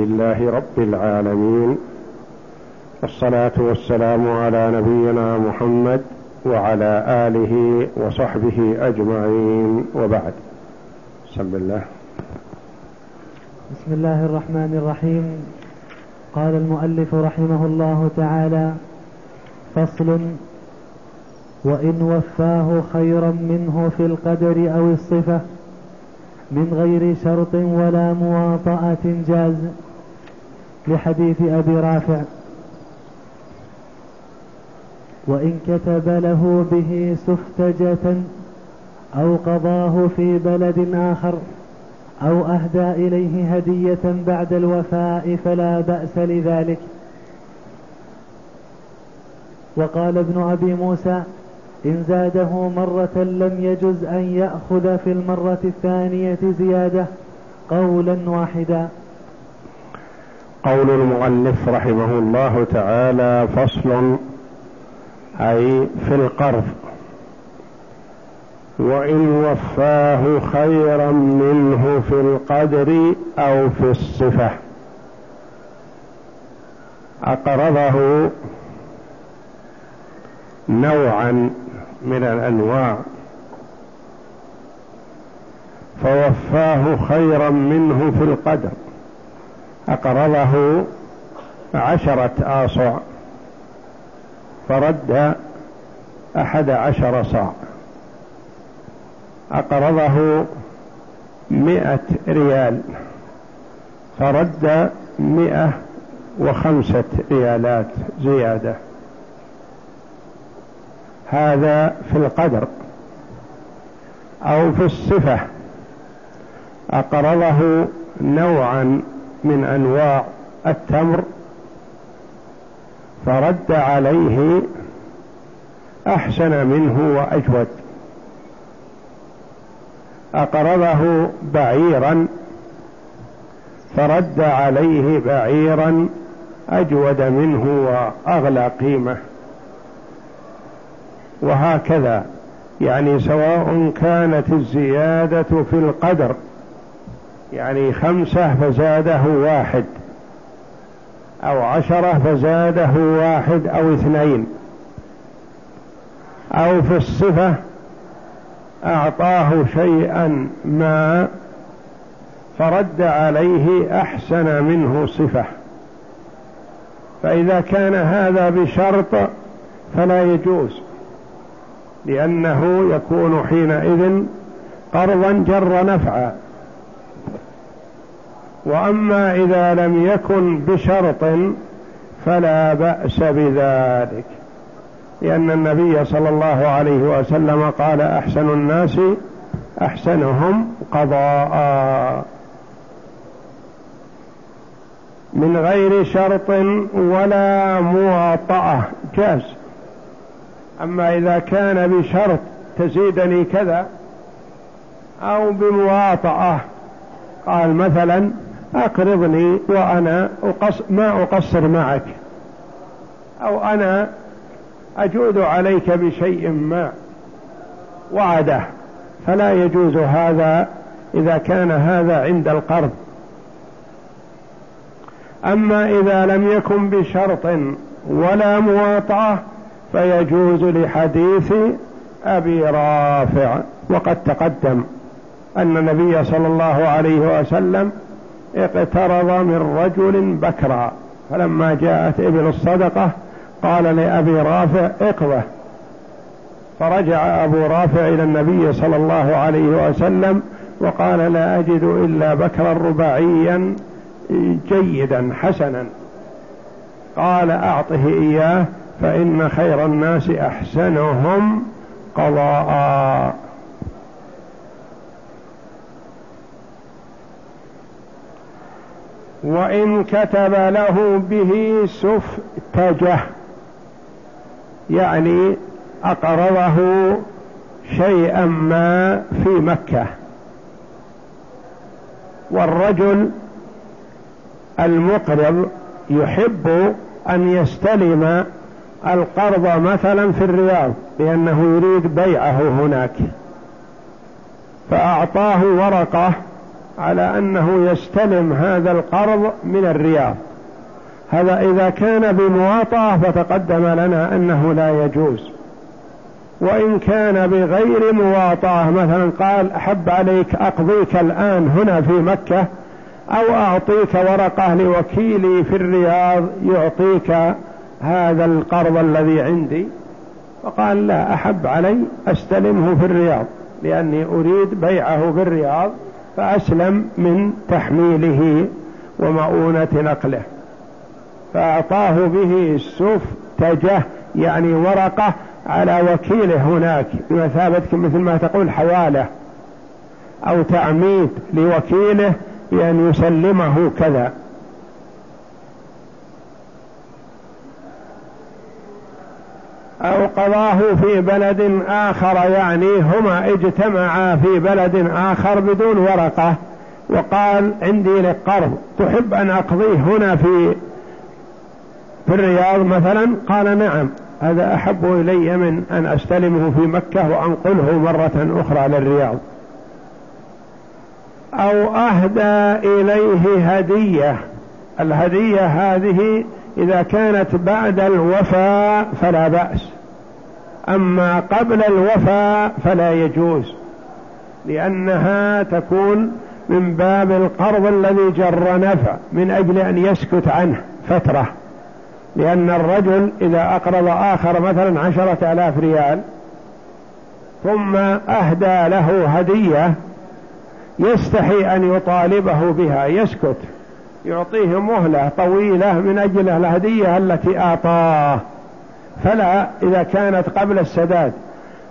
لله رب العالمين. والصلاة والسلام على نبينا محمد وعلى آله وصحبه أجمعين. وبعد. بسم الله. بسم الله الرحمن الرحيم. قال المؤلف رحمه الله تعالى فصل وإن وفاه خيرا منه في القدر أو الصفة من غير شرط ولا مواطأة جاز. لحديث أبي رافع. وإن كتب له به سفتجة أو قضاه في بلد آخر أو أهدى إليه هدية بعد الوفاء فلا بأس لذلك. وقال ابن أبي موسى إن زاده مرة لم يجز أن يأخذ في المرة الثانية زيادة قولا واحدا. قول المؤلف رحمه الله تعالى فصل أي في القرض. وإن وفاه خيرا منه في القدر أو في الصفة. أقرضه نوعا من الأنواع. فوفاه خيرا منه في القدر. أقرضه عشرة آصع. فرد أحد عشر صاع. أقرضه مئة ريال. فرد مئة وخمسة ريالات زيادة. هذا في القدر. أو في الصفة. أقرضه نوعا من أنواع التمر فرد عليه أحسن منه وأجود. أقرضه بعيرا فرد عليه بعيرا أجود منه وأغلى قيمة. وهكذا يعني سواء كانت الزيادة في القدر يعني خمسة فزاده واحد أو عشرة فزاده واحد أو اثنين. أو في الصفة أعطاه شيئا ما فرد عليه أحسن منه صفة. فإذا كان هذا بشرط فلا يجوز لأنه يكون حينئذ قرضا جر نفعا. وأما إذا لم يكن بشرط فلا بأس بذلك لأن النبي صلى الله عليه وسلم قال أحسن الناس أحسنهم قضاء. من غير شرط ولا مواطأة جاز. أما إذا كان بشرط تزيدني كذا أو بمواطأة قال مثلا أقرضني وأنا أقص ما أقصر معك. أو أنا أجود عليك بشيء ما وعده. فلا يجوز هذا إذا كان هذا عند القرض. أما إذا لم يكن بشرط ولا مواطعة فيجوز لحديث أبي رافع. وقد تقدم أن النبي صلى الله عليه وسلم اقترض من رجل بكرا. فلما جاءت ابن الصدقة قال لأبي رافع اقضه. فرجع أبو رافع إلى النبي صلى الله عليه وسلم وقال لا أجد إلا بكرا رباعيا جيدا حسنا. قال أعطه إياه فإن خير الناس أحسنهم قضاء. وإن كتب له به سفتجه يعني أقرضه شيئا ما في مكة. والرجل المقرض يحب أن يستلم القرض مثلا في الرياض لأنه يريد بيعه هناك. فأعطاه ورقة على أنه يستلم هذا القرض من الرياض. هذا إذا كان بمواطأة فتقدم لنا أنه لا يجوز. وإن كان بغير مواطأة مثلا قال أحب عليك أقضيك الآن هنا في مكة أو أعطيك ورقة لوكيلي في الرياض يعطيك هذا القرض الذي عندي؟ فقال لا أحب علي أستلمه في الرياض لأني أريد بيعه في الرياض. فأسلم من تحميله ومؤونة نقله. فأعطاه به السفتجة يعني ورقة على وكيله هناك بمثابة مثل ما تقول حوالة أو تعميد لوكيله بأن يسلمه كذا أو قضاه في بلد آخر يعني هما اجتمعا في بلد آخر بدون ورقة وقال عندي لك قرض تحب أن أقضيه هنا في في الرياض مثلا؟ قال نعم. هذا أحب إلي من أن أستلمه في مكة وأنقله مرة أخرى للرياض. أو أهدى إليه هدية. الهدية هذه إذا كانت بعد الوفاء فلا بأس. أما قبل الوفاء فلا يجوز لأنها تكون من باب القرض الذي جر نفع من أجل أن يسكت عنه فترة. لأن الرجل إذا أقرض آخر مثلا عشرة آلاف ريال ثم أهدى له هدية يستحي أن يطالبه بها يسكت يعطيه مهلة طويلة من أجل الهدية التي أعطاه. فلا إذا كانت قبل السداد.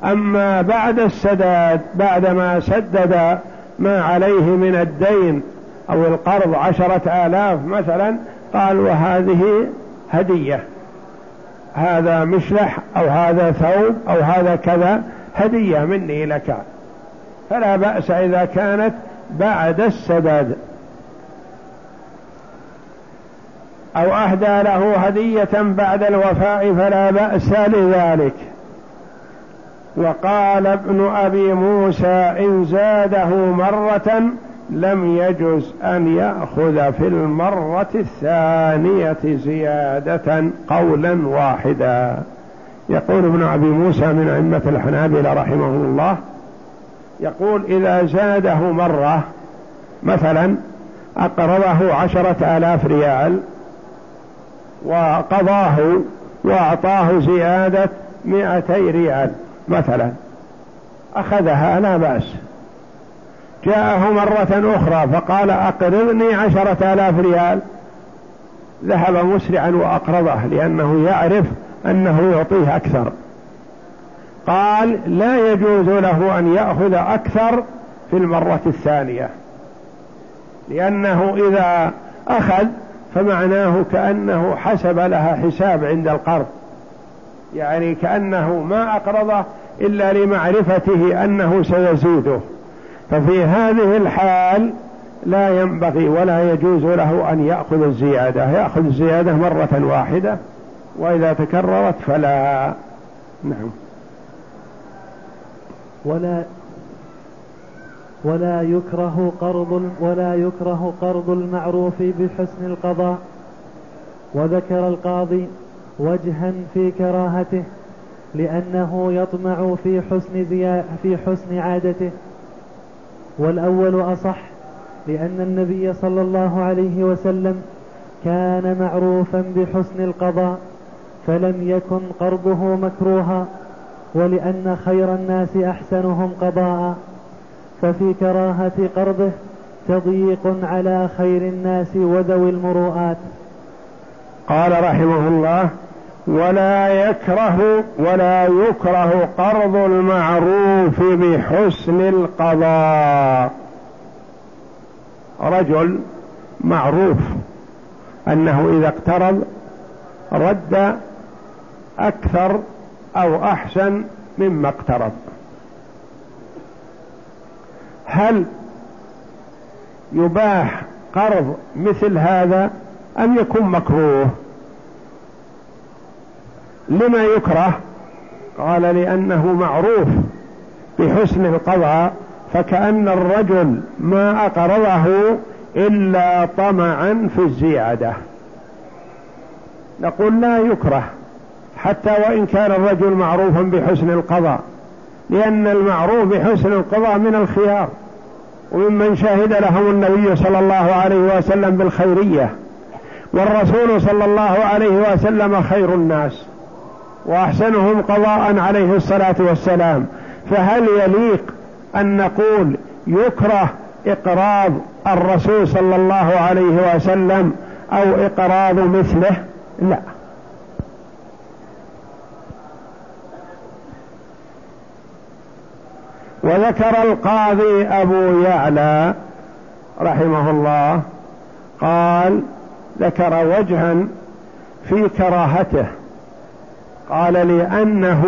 أما بعد السداد بعدما سدد ما عليه من الدين أو القرض عشرة آلاف مثلا قال وهذه هدية. هذا مشلح أو هذا ثوب أو هذا كذا هدية مني لك. فلا بأس إذا كانت بعد السداد. أو أهدى له هدية بعد الوفاء فلا بأس لذلك وقال ابن أبي موسى إن زاده مرة لم يجز أن يأخذ في المرة الثانية زيادة قولا واحدا. يقول ابن أبي موسى من أئمة الحنابلة رحمه الله يقول إذا زاده مرة مثلا أقرضه عشرة آلاف ريال وقضاه وأعطاه زيادة مئتي ريال مثلا. أخذها لا بأس. جاءه مرة أخرى فقال أقرضني عشرة آلاف ريال. ذهب مسرعا وأقرضه لأنه يعرف أنه يعطيه أكثر. قال لا يجوز له أن يأخذ أكثر في المرة الثانية لأنه إذا أخذ فمعناه كأنه حسب لها حساب عند القرض. يعني كأنه ما أقرضه إلا لمعرفته أنه سيزيده. ففي هذه الحال لا ينبغي ولا يجوز له أن يأخذ الزيادة. يأخذ الزيادة مرة واحدة وإذا تكررت فلا. نعم. ولا ولا يكره قرض ولا يكره قرض المعروف بحسن القضاء. وذكر القاضي وجها في كراهته لأنه يطمع في حسن في حسن عادته. والأول أصح لأن النبي صلى الله عليه وسلم كان معروفا بحسن القضاء فلم يكن قرضه مكروها ولأن خير الناس أحسنهم قضاء. ففي كراهة قرضه تضييق على خير الناس وذوي المروءات. قال رحمه الله ولا يكره ولا يكره قرض المعروف بحسن القضاء. رجل معروف أنه إذا اقترض رد أكثر أو أحسن مما اقترض. هل يباح قرض مثل هذا أم يكون مكروه؟ لما يكره؟ قال لأنه معروف بحسن القضاء فكأن الرجل ما أقرضه إلا طمعا في الزيادة. نقول لا يكره حتى وإن كان الرجل معروفا بحسن القضاء. لأن المعروف بحسن القضاء من الخيار وممن شهد لهم النبي صلى الله عليه وسلم بالخيرية والرسول صلى الله عليه وسلم خير الناس وأحسنهم قضاء عليه الصلاة والسلام. فهل يليق أن نقول يكره إقراض الرسول صلى الله عليه وسلم أو إقراض مثله؟ لا. وذكر القاضي أبو يعلى رحمه الله قال ذكر وجها في كراهته. قال لأنه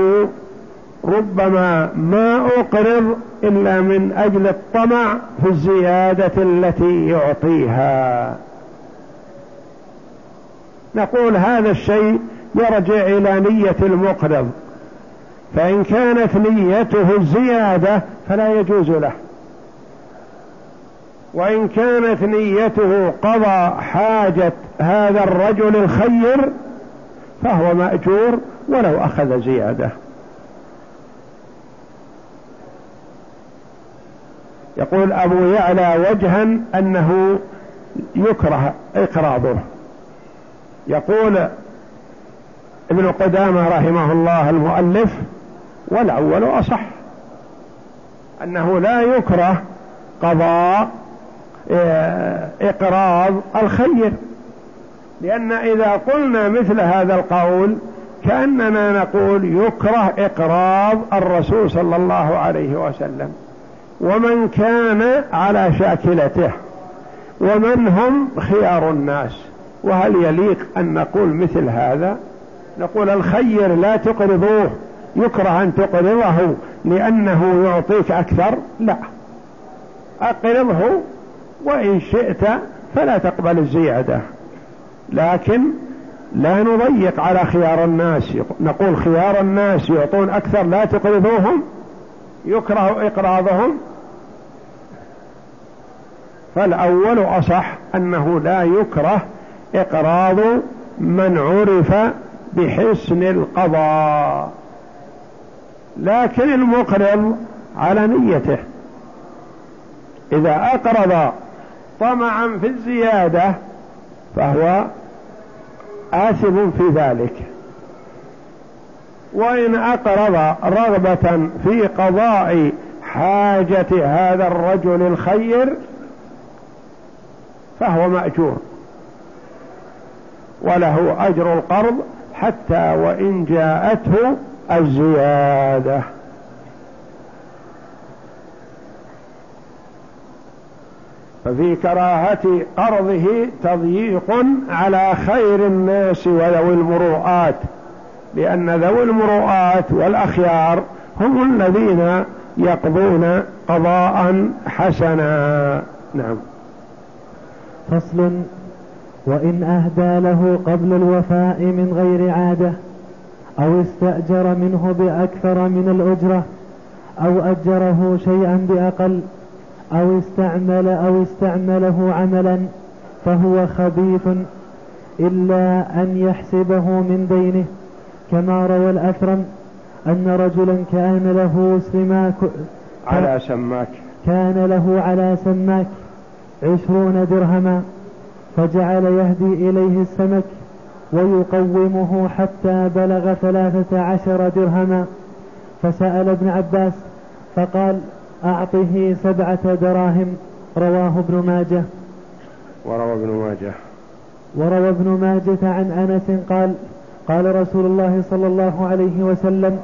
ربما ما أقرض إلا من أجل الطمع في الزيادة التي يعطيها. نقول هذا الشيء يرجع إلى نية المقرض. فإن كانت نيته الزيادة فلا يجوز له. وإن كانت نيته قضى حاجة هذا الرجل الخير فهو مأجور ولو أخذ زيادة. يقول أبو يعلى وجها أنه يكره إقراضه يقول ابن قدامة رحمه الله المؤلف والأول أصح أنه لا يكره قضاء آه، إقراض الخير. لأن إذا قلنا مثل هذا القول كأننا نقول يكره إقراض الرسول صلى الله عليه وسلم. ومن كان على شاكلته ومن هم خيار الناس. وهل يليق أن نقول مثل هذا؟ نقول الخير لا تقرضوه. يكره أن تقرضه لأنه يعطيك أكثر؟ لا. أقرضه وإن شئت فلا تقبل الزيادة. لكن لا نضيق على خيار الناس. نقول خيار الناس يعطون أكثر لا تقرضوهم يكره إقراضهم. فالأول أصح أنه لا يكره إقراض من عرف بحسن القضاء. لكن المقرض على نيته. إذا أقرض طمعا في الزيادة فهو آثم في ذلك. وإن أقرض رغبة في قضاء حاجة هذا الرجل الخير فهو مأجور. وله أجر القرض حتى وإن جاءته الزيادة. ففي كراهة قرضه تضييق على خير الناس وذوي المروءات لأن ذوي المروءات والأخيار هم الذين يقضون قضاء حسنا. نعم. فصل. وإن أهدى له قبل الوفاء من غير عادة. أو استأجر منه بأكثر من الأجرة أو أجره شيئا بأقل أو استعمل أو استعمله عملا فهو خبيث إلا أن يحسبه من دينه. كما روى الأثرم أن رجلا كان له سماك على سماك. كان له على سماك عشرون درهما فجعل يهدي إليه السمك ويقومه حتى بلغ ثلاثة عشر درهما. فسأل ابن عباس فقال أعطه سبعة دراهم رواه ابن ماجه. وروى ابن ماجه. وروى ابن ماجة عن أنس قال قال رسول الله صلى الله عليه وسلم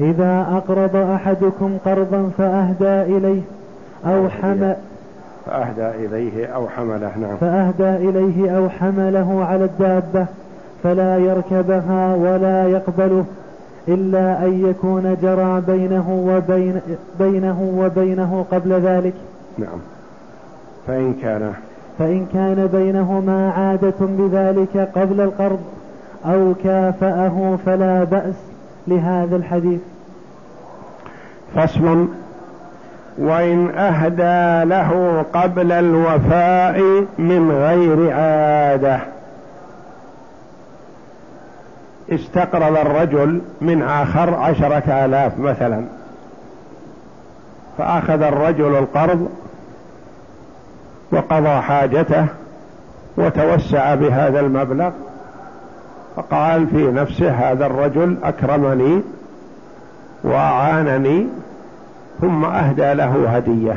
إذا أقرض أحدكم قرضا فأهدى إليه أو حمل فأهدى إليه أو حمله نعم. فأهدى إليه أو حمله على الدابة. فلا يركبها ولا يقبله إلا أن يكون جرى بينه وبين بينه وبينه قبل ذلك. نعم. فإن كان فإن كان بينهما عادة بذلك قبل القرض أو كافأه فلا بأس لهذا الحديث. فصل. وإن أهدى له قبل الوفاء من غير عادة. استقرض الرجل من آخر عشرة آلاف مثلا. فأخذ الرجل القرض وقضى حاجته وتوسع بهذا المبلغ فقال في نفسه هذا الرجل أكرمني وأعانني ثم أهدى له هدية.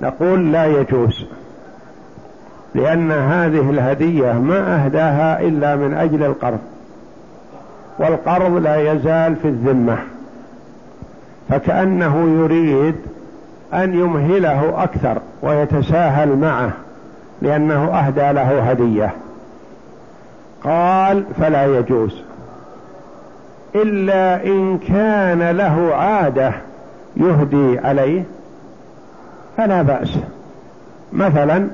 نقول لا يجوز. لأن هذه الهدية ما أهداها إلا من أجل القرض. والقرض لا يزال في الذمة. فكأنه يريد أن يمهله أكثر ويتساهل معه لأنه أهدى له هدية. قال فلا يجوز. إلا إن كان له عادة يهدي عليه فلا بأس. مثلا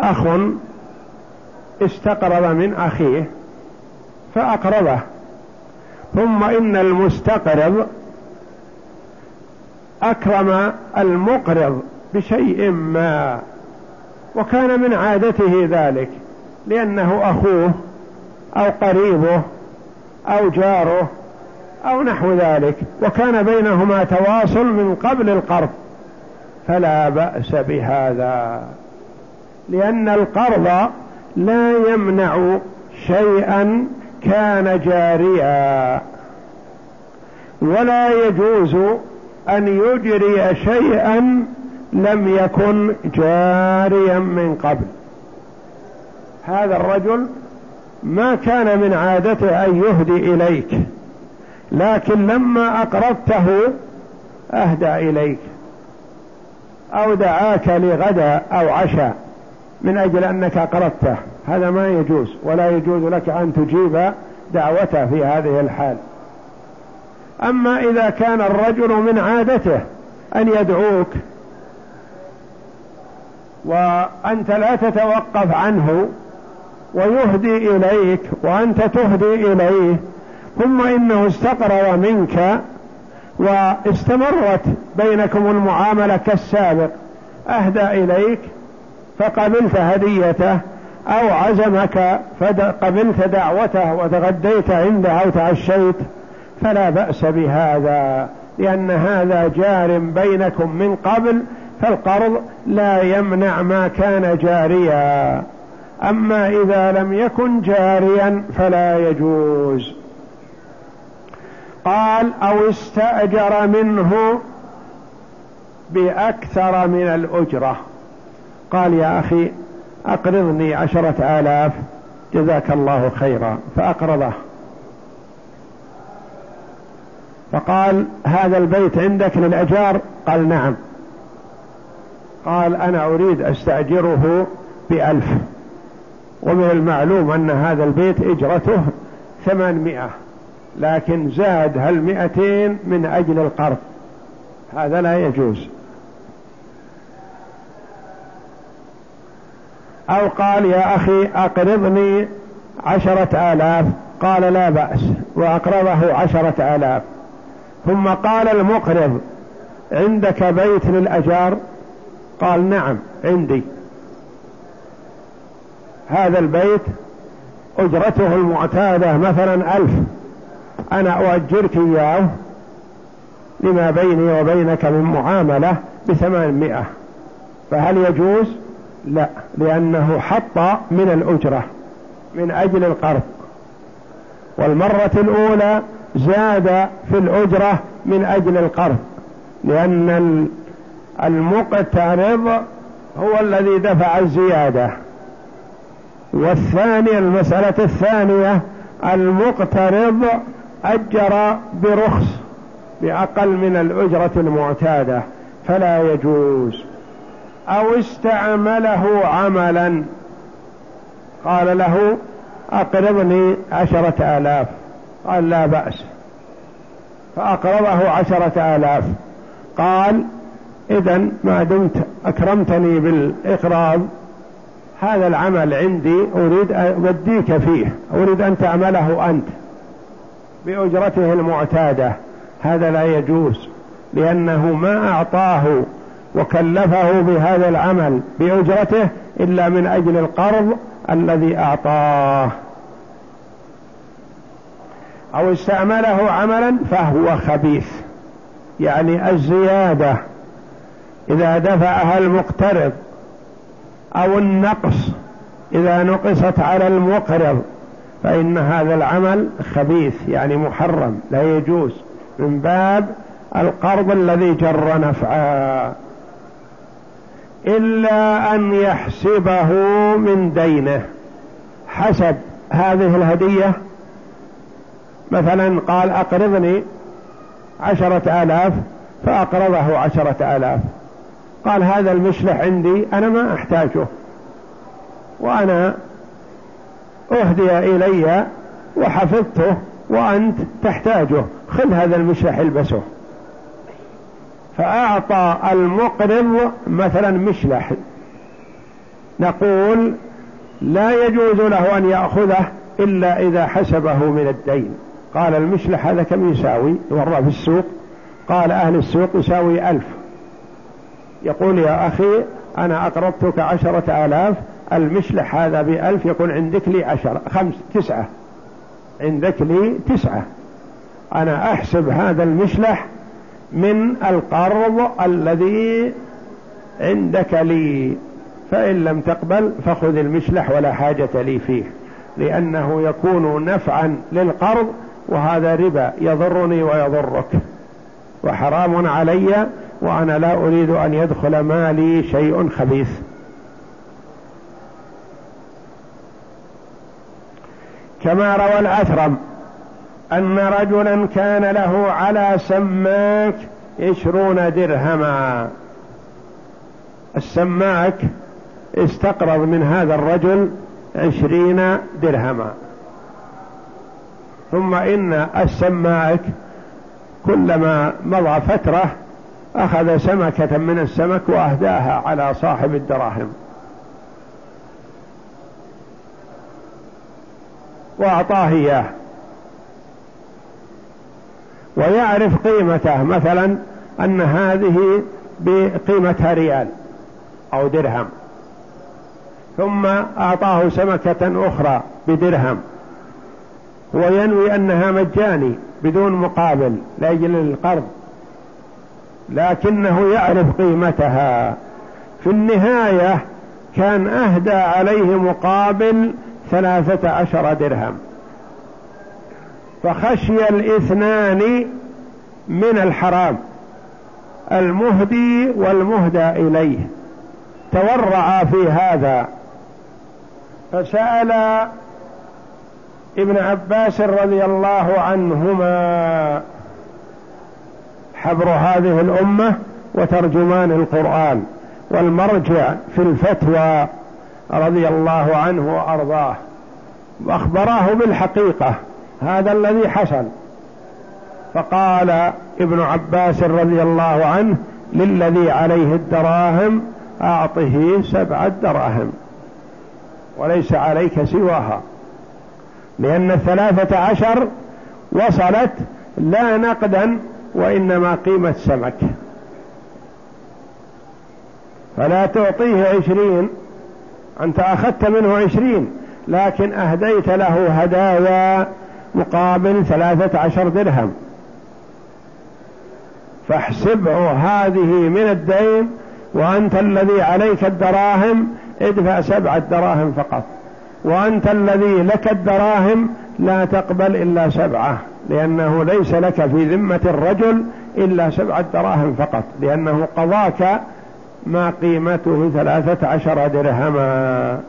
أخ استقرض من أخيه فأقرضه ثم إن المستقرض أكرم المقرض بشيء ما وكان من عادته ذلك لأنه أخوه أو قريبه أو جاره أو نحو ذلك وكان بينهما تواصل من قبل القرض فلا بأس بهذا. لأن القرض لا يمنع شيئا كان جاريا. ولا يجوز أن يجري شيئا لم يكن جاريا من قبل. هذا الرجل ما كان من عادته أن يهدي إليك لكن لما أقرضته أهدى إليك أو دعاك لغدا أو عشاء. من أجل أنك أقرضته هذا ما يجوز ولا يجوز لك أن تجيب دعوته في هذه الحال. أما إذا كان الرجل من عادته أن يدعوك وأنت لا تتوقف عنه ويهدي إليك وأنت تهدي إليه ثم إنه استقرض منك واستمرت بينكم المعاملة كالسابق أهدى إليك فقبلت هديته أو عزمك فقبلت دعوته وتغديت عنده أو تعشيت فلا بأس بهذا لأن هذا جار بينكم من قبل فالقرض لا يمنع ما كان جاريا. أما إذا لم يكن جاريا فلا يجوز. قال أو استأجر منه بأكثر من الأجرة. قال يا أخي أقرضني عشرة آلاف جزاك الله خيرا. فأقرضه. فقال هذا البيت عندك للأجار? قال نعم. قال أنا أريد أستأجره بألف ومن المعلوم أن هذا البيت إجرته ثمانمائة لكن زاد هالمئتين من أجل القرض. هذا لا يجوز. أو قال يا أخي أقرضني عشرة آلاف قال لا بأس وأقرضه عشرة آلاف ثم قال المقرض عندك بيت للأجار قال نعم عندي هذا البيت أجرته المعتادة مثلا ألف أنا أؤجرك إياه لما بيني وبينك من معاملة بثمانمائة فهل يجوز؟ لا لأنه حط من الأجرة من أجل القرض. والمرة الأولى زاد في الأجرة من أجل القرض لأن المقترض هو الذي دفع الزيادة. والثانية المسألة الثانية المقترض أجر برخص بأقل من الأجرة المعتادة فلا يجوز. أو استعمله عملا. قال له أقرضني عشرة آلاف. قال لا بأس. فأقرضه عشرة آلاف. قال إذا ما دمت أكرمتني بالإقراض هذا العمل عندي أريد أوديك فيه. أريد أن تعمله أنت بأجرته المعتادة. هذا لا يجوز لأنه ما أعطاه وكلفه بهذا العمل بأجرته إلا من أجل القرض الذي أعطاه. أو استعمله عملا فهو خبيث. يعني الزيادة إذا دفعها المقترض أو النقص إذا نقصت على المقرض فإن هذا العمل خبيث يعني محرم لا يجوز. من باب القرض الذي جر نفعا إلا أن يحسبه من دينه. حسب هذه الهدية. مثلا قال أقرضني عشرة آلاف فأقرضه عشرة آلاف. قال هذا المشلح عندي أنا ما أحتاجه. وأنا أهدي إلي وحفظته وأنت تحتاجه. خذ هذا المشلح البسه. فأعطى المقرض مثلا مشلح. نقول لا يجوز له أن يأخذه إلا إذا حسبه من الدين. قال المشلح هذا كم يساوي؟ مرة في السوق. قال أهل السوق يساوي ألف. يقول يا أخي أنا أقرضتك عشرة آلاف المشلح هذا بألف يكون عندك لي عشرة خمس تسعة. عندك لي تسعة. أنا أحسب هذا المشلح من القرض الذي عندك لي. فإن لم تقبل فخذ المشلح ولا حاجة لي فيه لأنه يكون نفعا للقرض وهذا ربا يضرني ويضرك. وحرام علي وأنا لا أريد أن يدخل مالي شيء خبيث. كما روى الأثرم أن رجلا كان له على سماك عشرون درهما. السماك استقرض من هذا الرجل عشرين درهما. ثم إن السماك كلما مضى فترة أخذ سمكة من السمك وأهداها على صاحب الدراهم. وأعطاه إياه. ويعرف قيمته. مثلا أن هذه بقيمتها ريال أو درهم. ثم أعطاه سمكة أخرى بدرهم. هو ينوي أنها مجاني بدون مقابل لأجل القرض. لكنه يعرف قيمتها. في النهاية كان أهدى عليه مقابل ثلاثة عشر درهم. فخشي الاثنان من الحرام المهدي والمهدى إليه. تورع في هذا. فسأل ابن عباس رضي الله عنهما حبر هذه الأمة وترجمان القرآن والمرجع في الفتوى رضي الله عنه وأرضاه وأخبراه بالحقيقة. هذا الذي حصل. فقال ابن عباس رضي الله عنه للذي عليه الدراهم أعطه سبعة دراهم وليس عليك سواها. لأن الثلاثة عشر وصلت لا نقدا وإنما قيمة سمك. فلا تعطيه عشرين أنت أخذت منه عشرين لكن أهديت له هدايا مقابل ثلاثة عشر درهم. فاحسبه هذه من الدين وأنت الذي عليك الدراهم ادفع سبعة دراهم فقط. وأنت الذي لك الدراهم لا تقبل إلا سبعة لأنه ليس لك في ذمة الرجل إلا سبعة دراهم فقط لأنه قضاك ما قيمته ثلاثة عشر درهما.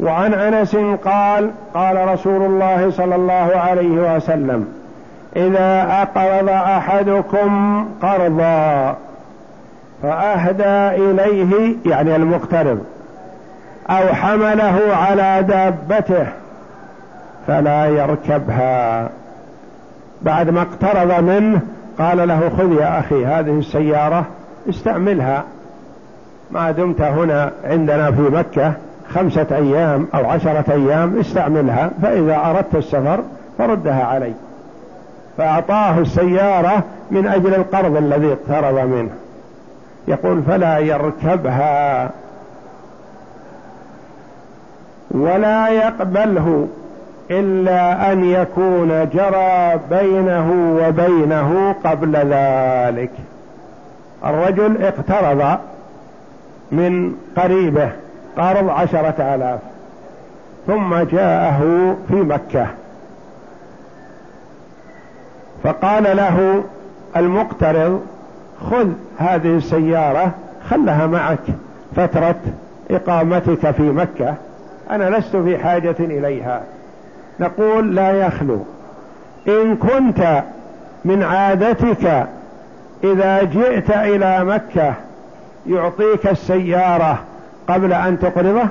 وعن انس قال قال رسول الله صلى الله عليه وسلم اذا اقرض احدكم قرضا فاهدى اليه يعني المقترض أو حمله على دابته فلا يركبها بعد ما اقترض منه قال له خذ يا أخي هذه السيارة استعملها ما دمت هنا عندنا في مكة خمسة أيام أو عشرة أيام استعملها فإذا أردت السفر فردها علي. فأعطاه السيارة من أجل القرض الذي اقترض منه. يقول فلا يركبها ولا يقبله إلا أن يكون جرى بينه وبينه قبل ذلك. الرجل اقترض من قريبه. قرض عشرة آلاف. ثم جاءه في مكة. فقال له المقترض خذ هذه السيارة خلها معك فترة إقامتك في مكة. أنا لست في حاجة إليها. نقول لا يخلو. إن كنت من عادتك إذا جئت إلى مكة يعطيك السيارة قبل أن تقرضه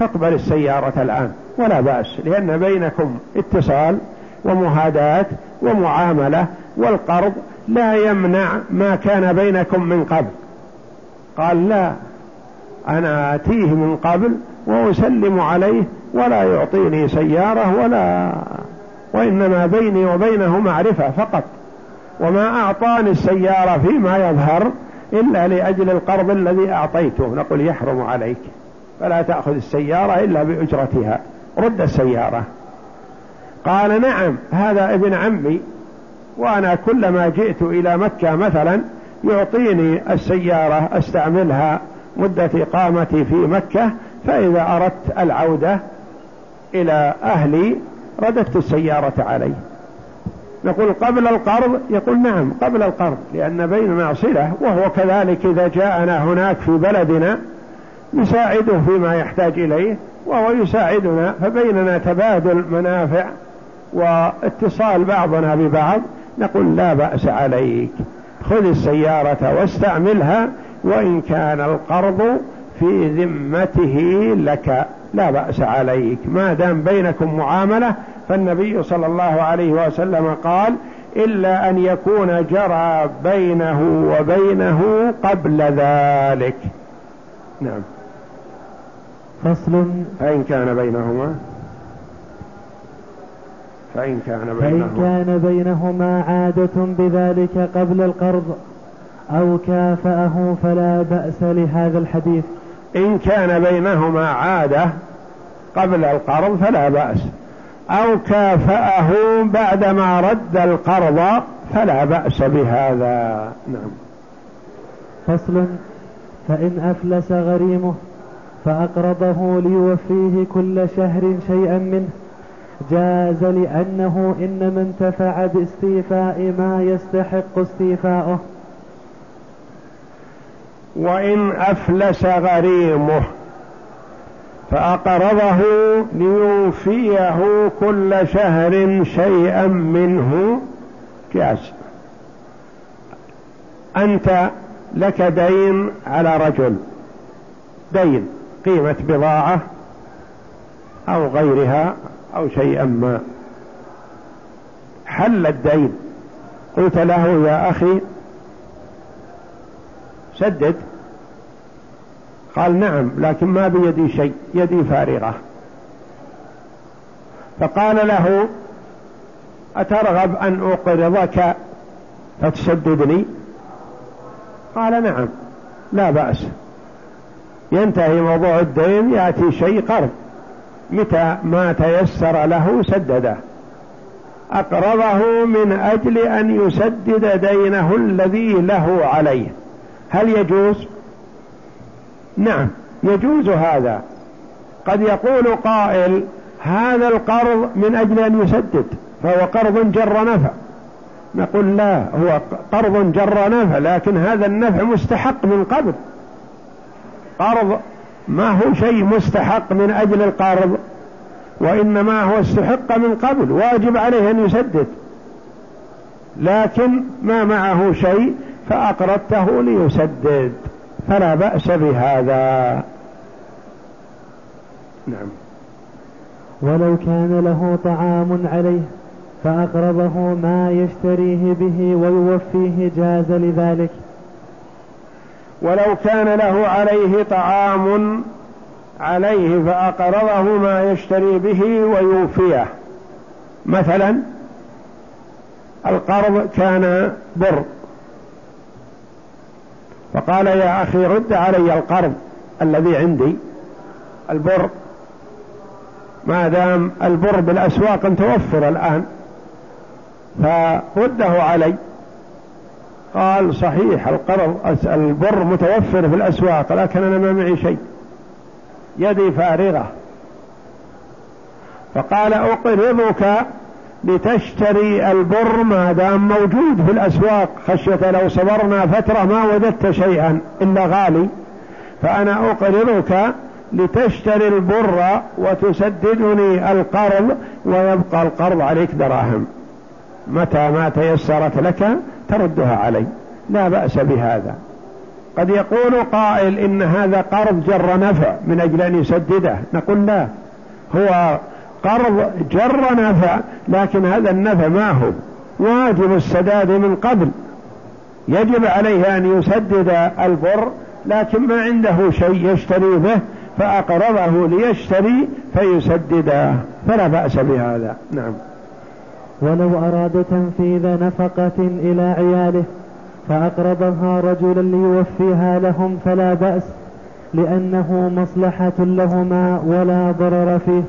فاقبل السيارة الآن. ولا بأس لأن بينكم اتصال ومهادات ومعاملة والقرض لا يمنع ما كان بينكم من قبل. قال لا أنا آتيه من قبل وأسلم عليه ولا يعطيني سيارة ولا وإنما بيني وبينه معرفة فقط. وما أعطاني السيارة فيما يظهر إلا لأجل القرض الذي أعطيته. نقول يحرم عليك. فلا تأخذ السيارة إلا بأجرتها. رد السيارة. قال نعم هذا ابن عمي. وأنا كلما جئت إلى مكة مثلا يعطيني السيارة أستعملها مدة إقامتي في مكة. فإذا أردت العودة إلى أهلي رددت السيارة علي. نقول قبل القرض؟ يقول نعم قبل القرض لأن بيننا صلة وهو كذلك إذا جاءنا هناك في بلدنا نساعده فيما يحتاج إليه وهو يساعدنا فبيننا تبادل منافع واتصال بعضنا ببعض نقول لا بأس عليك خذ السيارة واستعملها وإن كان القرض في ذمته لك لا بأس عليك. ما دام بينكم معاملة فالنبي صلى الله عليه وسلم قال إلا أن يكون جرى بينه وبينه قبل ذلك. نعم. فصل. فإن كان بينهما. فإن كان بينهما. فإن كان بينهما عادة بذلك قبل القرض أو كافأه فلا بأس لهذا الحديث. إن كان بينهما عادة قبل القرض فلا بأس. أو كافأه بعدما رد القرض فلا بأس بهذا. نعم. فصل. فإن أفلس غريمه فأقرضه ليوفيه كل شهر شيئا منه. جاز لأنه إنما انتفع باستيفاء ما يستحق استيفاؤه. وإن أفلس غريمه فأقرضه ليوفيه كل شهر شيئا منه جاز أنت لك دين على رجل. دين قيمة بضاعة أو غيرها أو شيئا ما. حل الدين. قلت له يا أخي سدد. قال نعم لكن ما بيدي شيء يدي فارغة. فقال له أترغب أن أقرضك فتسددني قال نعم لا بأس. ينتهي موضوع الدين يأتي شيء قرض متى ما تيسر له سدده أقرضه من أجل أن يسدد دينه الذي له عليه. هل يجوز؟ نعم يجوز هذا. قد يقول قائل هذا القرض من أجل أن يسدد فهو قرض جر نفع. نقول لا هو قرض جر نفع لكن هذا النفع مستحق من قبل. قرض ما هو شيء مستحق من أجل القرض وإنما هو استحق من قبل واجب عليه أن يسدد. لكن ما معه شيء فأقرضته ليسدد. فلا بأس بهذا. نعم. ولو كان له طعام عليه فأقرضه ما يشتريه به ويوفيه جاز لذلك. ولو كان له عليه طعام عليه فأقرضه ما يشتري به ويوفيه. مثلا القرض كان بر. فقال يا أخي رد علي القرض الذي عندي. البر ما دام البر بالأسواق متوفر الآن. فرده علي. قال صحيح القرض البر متوفر في الأسواق لكن أنا ما معي شيء. يدي فارغة. فقال أقرضك لتشتري البر ما دام موجود في الأسواق. خشية لو صبرنا فترة ما وجدت شيئا إلا غالي. فأنا أقرضك لتشتري البر وتسددني القرض ويبقى القرض عليك دراهم. متى ما تيسرت لك تردها علي. لا بأس بهذا. قد يقول قائل إن هذا قرض جر نفع من أجل أن يسدده. نقول لا. هو قرض جر نفع لكن هذا النفع ما هو. واجب السداد من قبل. يجب عليه أن يسدد البر لكن ما عنده شيء يشتري به فأقرضه ليشتري فيسدده فلا بأس بهذا. نعم. ولو أراد تنفيذ نفقة إلى عياله فأقرضها رجلا ليوفيها لهم فلا بأس لأنه مصلحة لهما ولا ضرر فيه.